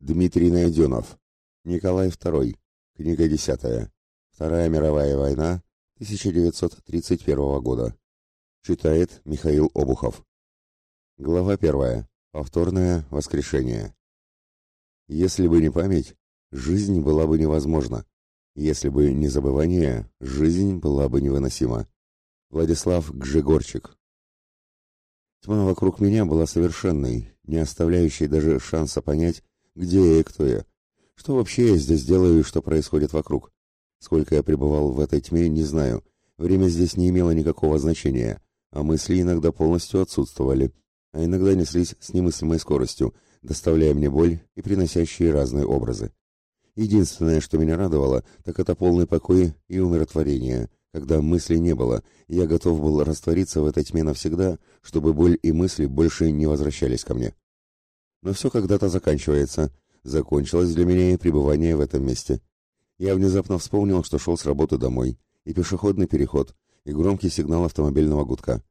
Дмитрий Найденов. Николай II. Книга 10. Вторая мировая война 1931 года. Читает Михаил Обухов. Глава 1. Повторное воскрешение. Если бы не память, жизнь была бы невозможна. Если бы не забывание, жизнь была бы невыносима. Владислав Гжегорчик. Тьма вокруг меня была совершенной, не оставляющей даже шанса понять, где я и кто я? Что вообще я здесь делаю и что происходит вокруг? Сколько я пребывал в этой тьме, не знаю. Время здесь не имело никакого значения, а мысли иногда полностью отсутствовали, а иногда неслись с немыслимой скоростью, доставляя мне боль и приносящие разные образы. Единственное, что меня радовало, так это полный покой и умиротворение, когда мыслей не было, и я готов был раствориться в этой тьме навсегда, чтобы боль и мысли больше не возвращались ко мне. Но все когда-то заканчивается. Закончилось для меня и пребывание в этом месте. Я внезапно вспомнил, что шел с работы домой, и пешеходный переход, и громкий сигнал автомобильного гудка.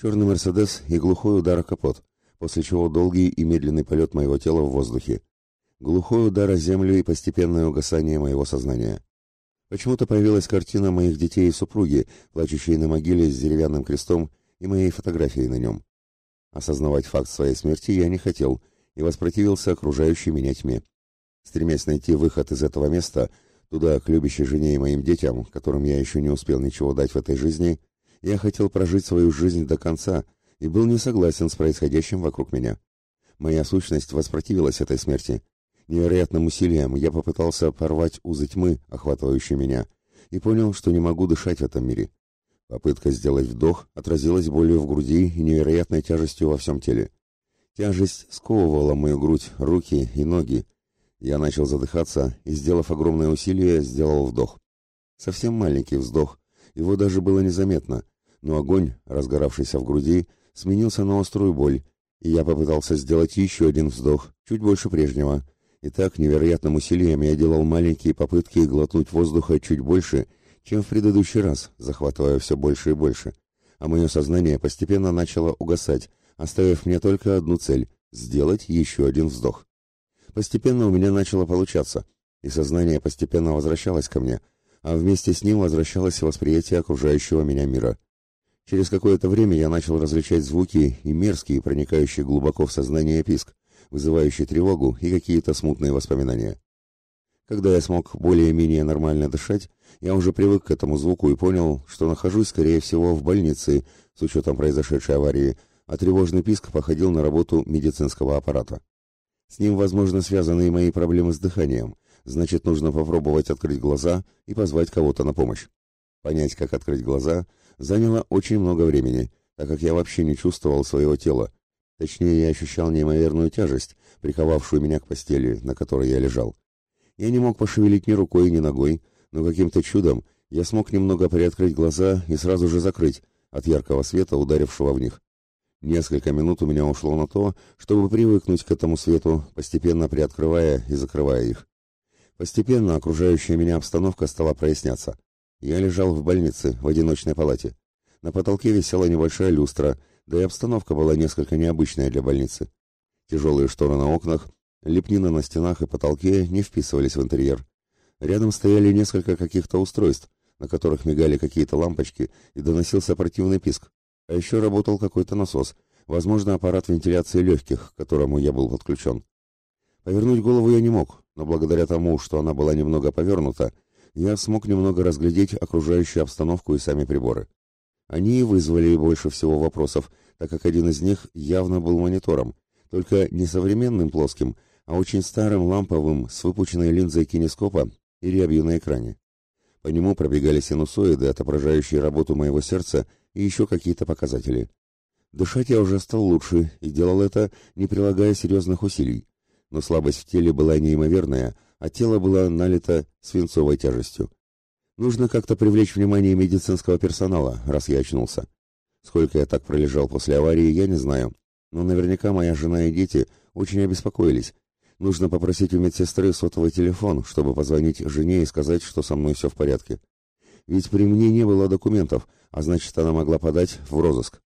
Черный «Мерседес» и глухой удар о капот, после чего долгий и медленный полет моего тела в воздухе. Глухой удар о землю и постепенное угасание моего сознания. Почему-то появилась картина моих детей и супруги, плачущей на могиле с деревянным крестом и моей фотографией на нем. Осознавать факт своей смерти я не хотел, и воспротивился окружающей меня тьме. Стремясь найти выход из этого места, туда, к любящей жене и моим детям, которым я еще не успел ничего дать в этой жизни, я хотел прожить свою жизнь до конца и был не согласен с происходящим вокруг меня. Моя сущность воспротивилась этой смерти. Невероятным усилием я попытался порвать узы тьмы, охватывающие меня, и понял, что не могу дышать в этом мире. Попытка сделать вдох отразилась болью в груди и невероятной тяжестью во всем теле. Тяжесть сковывала мою грудь, руки и ноги. Я начал задыхаться и, сделав огромное усилие, сделал вдох. Совсем маленький вздох, его даже было незаметно, но огонь, разгоравшийся в груди, сменился на острую боль, и я попытался сделать еще один вздох, чуть больше прежнего. И так невероятным усилием я делал маленькие попытки глотнуть воздуха чуть больше, чем в предыдущий раз, захватывая все больше и больше. А мое сознание постепенно начало угасать, оставив мне только одну цель — сделать еще один вздох. Постепенно у меня начало получаться, и сознание постепенно возвращалось ко мне, а вместе с ним возвращалось восприятие окружающего меня мира. Через какое-то время я начал различать звуки и мерзкие, проникающие глубоко в сознание писк, вызывающие тревогу и какие-то смутные воспоминания. Когда я смог более-менее нормально дышать, я уже привык к этому звуку и понял, что нахожусь, скорее всего, в больнице, с учетом произошедшей аварии, а тревожный писк походил на работу медицинского аппарата. С ним, возможно, связаны и мои проблемы с дыханием, значит, нужно попробовать открыть глаза и позвать кого-то на помощь. Понять, как открыть глаза, заняло очень много времени, так как я вообще не чувствовал своего тела. Точнее, я ощущал неимоверную тяжесть, приковавшую меня к постели, на которой я лежал. Я не мог пошевелить ни рукой, ни ногой, но каким-то чудом я смог немного приоткрыть глаза и сразу же закрыть от яркого света, ударившего в них. Несколько минут у меня ушло на то, чтобы привыкнуть к этому свету, постепенно приоткрывая и закрывая их. Постепенно окружающая меня обстановка стала проясняться. Я лежал в больнице, в одиночной палате. На потолке висела небольшая люстра, да и обстановка была несколько необычная для больницы. Тяжелые шторы на окнах, лепнина на стенах и потолке не вписывались в интерьер. Рядом стояли несколько каких-то устройств, на которых мигали какие-то лампочки и доносился противный писк. А еще работал какой-то насос, возможно, аппарат вентиляции легких, к которому я был подключен. Повернуть голову я не мог, но благодаря тому, что она была немного повернута, я смог немного разглядеть окружающую обстановку и сами приборы. Они и вызвали больше всего вопросов, так как один из них явно был монитором, только не современным плоским, а очень старым ламповым с выпученной линзой кинескопа и рябью на экране. По нему пробегали синусоиды, отображающие работу моего сердца и еще какие-то показатели. Дышать я уже стал лучше и делал это, не прилагая серьезных усилий. Но слабость в теле была неимоверная, а тело было налито свинцовой тяжестью. Нужно как-то привлечь внимание медицинского персонала, раз я очнулся. Сколько я так пролежал после аварии, я не знаю. Но наверняка моя жена и дети очень обеспокоились. Нужно попросить у медсестры сотовый телефон, чтобы позвонить жене и сказать, что со мной все в порядке. Ведь при мне не было документов, а значит, она могла подать в розыск.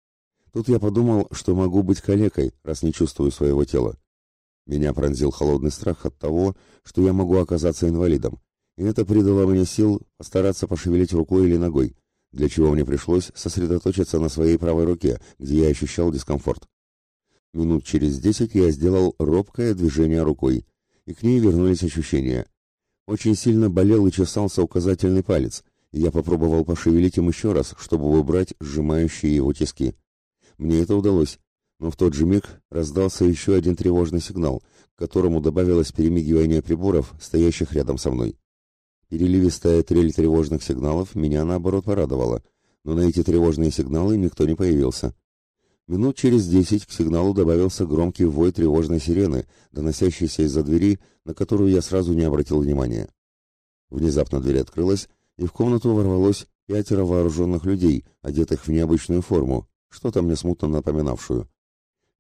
Тут я подумал, что могу быть калекой, раз не чувствую своего тела. Меня пронзил холодный страх от того, что я могу оказаться инвалидом, и это придало мне сил постараться пошевелить рукой или ногой, для чего мне пришлось сосредоточиться на своей правой руке, где я ощущал дискомфорт. Минут через десять я сделал робкое движение рукой, и к ней вернулись ощущения. Очень сильно болел и чесался указательный палец, я попробовал пошевелить им еще раз, чтобы убрать сжимающие его тиски. Мне это удалось, но в тот же миг раздался еще один тревожный сигнал, к которому добавилось перемигивание приборов, стоящих рядом со мной. Переливистая трель тревожных сигналов меня, наоборот, порадовала, но на эти тревожные сигналы никто не появился. Минут через десять к сигналу добавился громкий вой тревожной сирены, доносящийся из-за двери, на которую я сразу не обратил внимания. Внезапно дверь открылась, и в комнату ворвалось пятеро вооруженных людей, одетых в необычную форму, что-то мне смутно напоминавшую.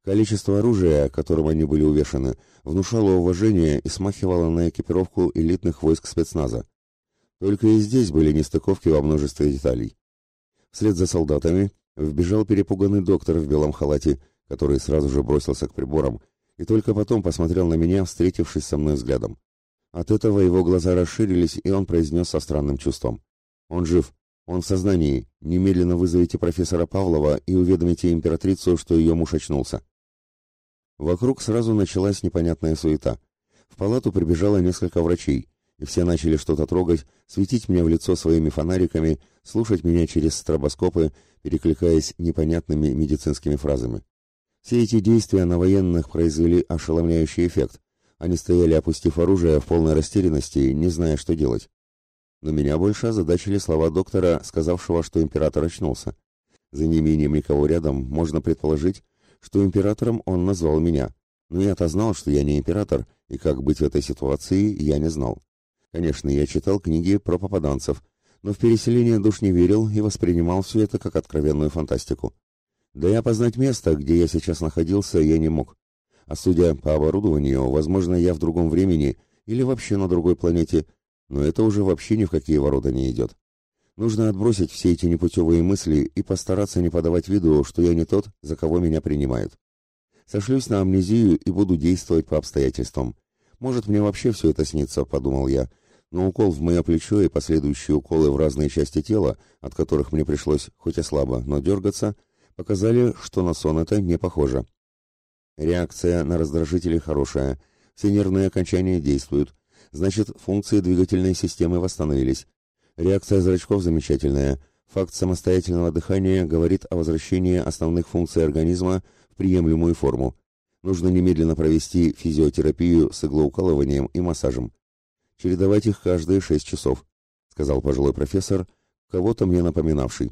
Количество оружия, которым они были увешаны, внушало уважение и смахивало на экипировку элитных войск спецназа. Только и здесь были нестыковки во множестве деталей. Вслед за солдатами вбежал перепуганный доктор в белом халате, который сразу же бросился к приборам, и только потом посмотрел на меня, встретившись со мной взглядом. От этого его глаза расширились, и он произнес со странным чувством. «Он жив. Он в сознании. Немедленно вызовите профессора Павлова и уведомите императрицу, что ее муж очнулся». Вокруг сразу началась непонятная суета. В палату прибежало несколько врачей, и все начали что-то трогать, светить мне в лицо своими фонариками, слушать меня через стробоскопы, перекликаясь непонятными медицинскими фразами. Все эти действия на военных произвели ошеломляющий эффект. Они стояли, опустив оружие в полной растерянности, не зная, что делать. Но меня больше озадачили слова доктора, сказавшего, что император очнулся. За неимением никого рядом можно предположить, что императором он назвал меня. Но я-то знал, что я не император, и как быть в этой ситуации, я не знал. Конечно, я читал книги про попаданцев, но в переселение душ не верил и воспринимал все это как откровенную фантастику. Да и опознать место, где я сейчас находился, я не мог. А судя по оборудованию, возможно, я в другом времени или вообще на другой планете, но это уже вообще ни в какие ворота не идет. Нужно отбросить все эти непутевые мысли и постараться не подавать виду, что я не тот, за кого меня принимают. Сошлюсь на амнезию и буду действовать по обстоятельствам. Может, мне вообще все это снится, подумал я, но укол в мое плечо и последующие уколы в разные части тела, от которых мне пришлось, хоть и слабо, но дергаться, показали, что на сон это не похоже. Реакция на раздражители хорошая, все нервные окончания действуют, значит, функции двигательной системы восстановились. Реакция зрачков замечательная, факт самостоятельного дыхания говорит о возвращении основных функций организма в приемлемую форму. Нужно немедленно провести физиотерапию с иглоукалыванием и массажем. Чередовать их каждые шесть часов, сказал пожилой профессор, кого-то мне напоминавший.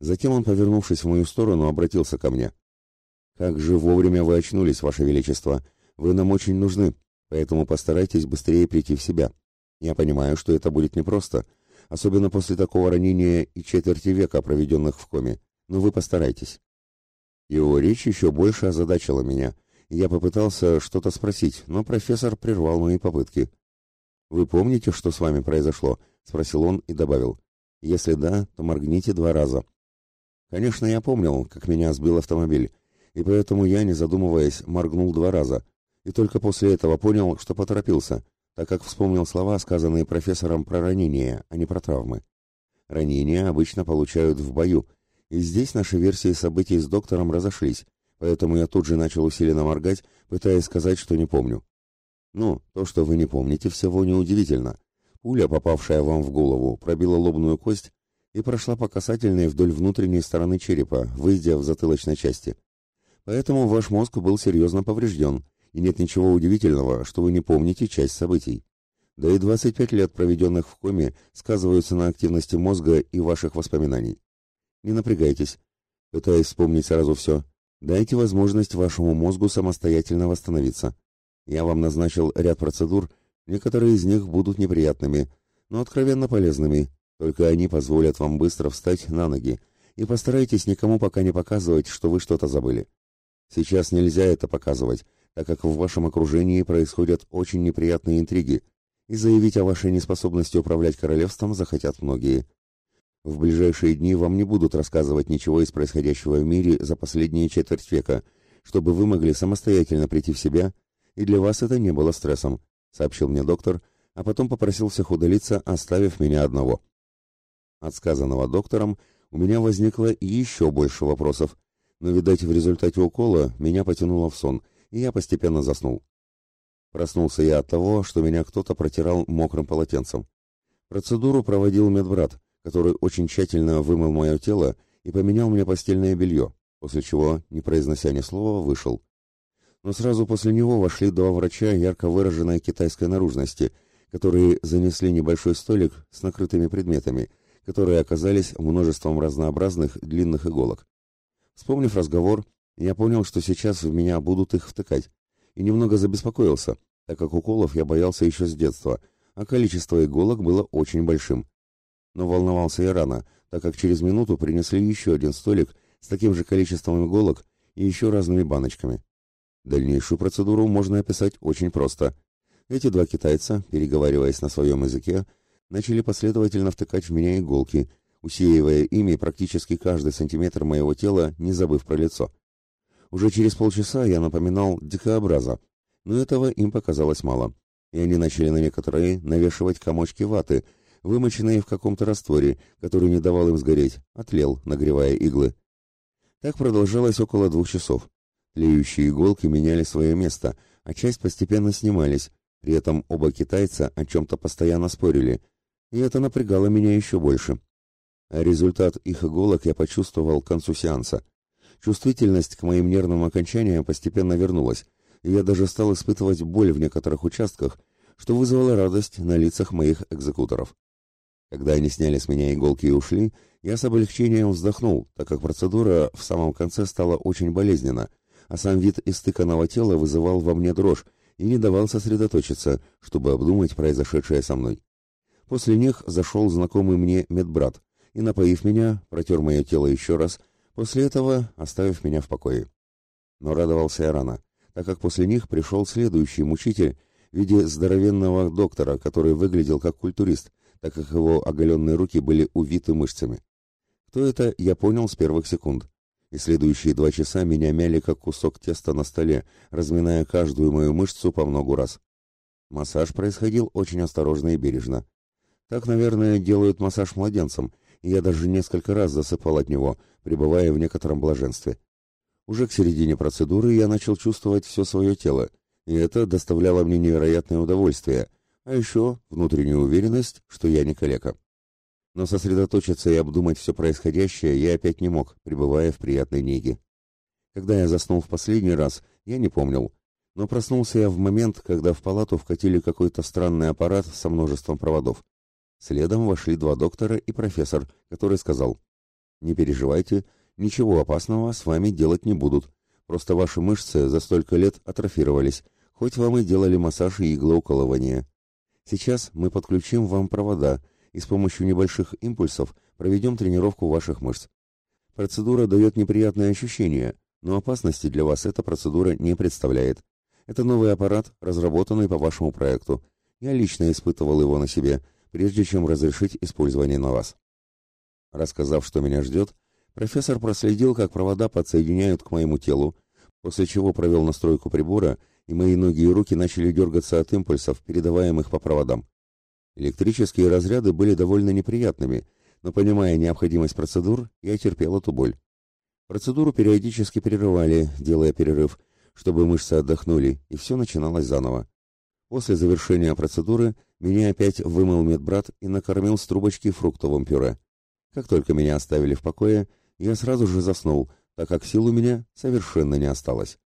Затем он, повернувшись в мою сторону, обратился ко мне. Как же вовремя вы очнулись, ваше величество. Вы нам очень нужны, поэтому постарайтесь быстрее прийти в себя. Я понимаю, что это будет непросто, особенно после такого ранения и четверти века, проведенных в коме, но вы постарайтесь. Его речь еще больше озадачила меня. Я попытался что-то спросить, но профессор прервал мои попытки. «Вы помните, что с вами произошло?» — спросил он и добавил. «Если да, то моргните два раза». Конечно, я помнил, как меня сбил автомобиль, и поэтому я, не задумываясь, моргнул два раза, и только после этого понял, что поторопился, так как вспомнил слова, сказанные профессором про ранения, а не про травмы. Ранения обычно получают в бою, и здесь наши версии событий с доктором разошлись, поэтому я тут же начал усиленно моргать, пытаясь сказать, что не помню. Ну, то, что вы не помните всего, неудивительно. Пуля, попавшая вам в голову, пробила лобную кость и прошла по касательной вдоль внутренней стороны черепа, выйдя в затылочной части. Поэтому ваш мозг был серьезно поврежден, и нет ничего удивительного, что вы не помните часть событий. Да и 25 лет, проведенных в коме, сказываются на активности мозга и ваших воспоминаний. Не напрягайтесь, пытаясь вспомнить сразу все. Дайте возможность вашему мозгу самостоятельно восстановиться. Я вам назначил ряд процедур, некоторые из них будут неприятными, но откровенно полезными, только они позволят вам быстро встать на ноги, и постарайтесь никому пока не показывать, что вы что-то забыли. Сейчас нельзя это показывать, так как в вашем окружении происходят очень неприятные интриги, и заявить о вашей неспособности управлять королевством захотят многие. В ближайшие дни вам не будут рассказывать ничего из происходящего в мире за последние четверть века, чтобы вы могли самостоятельно прийти в себя и для вас это не было стрессом, сообщил мне доктор, а потом попросил всех удалиться, оставив меня одного. От сказанного доктором у меня возникло еще больше вопросов, но, видать, в результате укола меня потянуло в сон, и я постепенно заснул. Проснулся я от того, что меня кто-то протирал мокрым полотенцем. Процедуру проводил медбрат, который очень тщательно вымыл мое тело и поменял мне постельное белье, после чего, не произнося ни слова, вышел. Но сразу после него вошли два врача ярко выраженной китайской наружности, которые занесли небольшой столик с накрытыми предметами, которые оказались множеством разнообразных длинных иголок. Вспомнив разговор, я понял, что сейчас в меня будут их втыкать, и немного забеспокоился, так как уколов я боялся еще с детства, а количество иголок было очень большим. Но волновался я рано, так как через минуту принесли еще один столик с таким же количеством иголок и еще разными баночками. Дальнейшую процедуру можно описать очень просто. Эти два китайца, переговариваясь на своем языке, начали последовательно втыкать в меня иголки, усеивая ими практически каждый сантиметр моего тела, не забыв про лицо. Уже через полчаса я напоминал дикообраза, но этого им показалось мало, и они начали на некоторые навешивать комочки ваты, вымоченные в каком-то растворе, который не давал им сгореть, отлел, нагревая иглы. Так продолжалось около двух часов. Тлеющие иголки меняли свое место, а часть постепенно снимались, при этом оба китайца о чем-то постоянно спорили, и это напрягало меня еще больше. А результат их иголок я почувствовал к концу сеанса. Чувствительность к моим нервным окончаниям постепенно вернулась, и я даже стал испытывать боль в некоторых участках, что вызвало радость на лицах моих экзекуторов. Когда они сняли с меня иголки и ушли, я с облегчением вздохнул, так как процедура в самом конце стала очень болезненна, а сам вид истыканного тела вызывал во мне дрожь и не давал сосредоточиться, чтобы обдумать произошедшее со мной. После них зашел знакомый мне медбрат и, напоив меня, протер мое тело еще раз, после этого оставив меня в покое. Но радовался я рано, так как после них пришел следующий мучитель в виде здоровенного доктора, который выглядел как культурист, так как его оголенные руки были увиты мышцами. Кто это, я понял с первых секунд и следующие два часа меня мяли как кусок теста на столе, разминая каждую мою мышцу по многу раз. Массаж происходил очень осторожно и бережно. Так, наверное, делают массаж младенцам, я даже несколько раз засыпал от него, пребывая в некотором блаженстве. Уже к середине процедуры я начал чувствовать все свое тело, и это доставляло мне невероятное удовольствие, а еще внутреннюю уверенность, что я не калека но сосредоточиться и обдумать все происходящее я опять не мог, пребывая в приятной неге. Когда я заснул в последний раз, я не помнил, но проснулся я в момент, когда в палату вкатили какой-то странный аппарат со множеством проводов. Следом вошли два доктора и профессор, который сказал, «Не переживайте, ничего опасного с вами делать не будут, просто ваши мышцы за столько лет атрофировались, хоть вам и делали массаж и иглоукалывание. Сейчас мы подключим вам провода, и с помощью небольших импульсов проведем тренировку ваших мышц. Процедура дает неприятные ощущения, но опасности для вас эта процедура не представляет. Это новый аппарат, разработанный по вашему проекту. Я лично испытывал его на себе, прежде чем разрешить использование на вас. Рассказав, что меня ждет, профессор проследил, как провода подсоединяют к моему телу, после чего провел настройку прибора, и мои ноги и руки начали дергаться от импульсов, передаваемых по проводам. Электрические разряды были довольно неприятными, но понимая необходимость процедур, я терпел эту боль. Процедуру периодически перерывали, делая перерыв, чтобы мышцы отдохнули, и все начиналось заново. После завершения процедуры меня опять вымыл медбрат и накормил с трубочки фруктовым пюре. Как только меня оставили в покое, я сразу же заснул, так как сил у меня совершенно не осталось.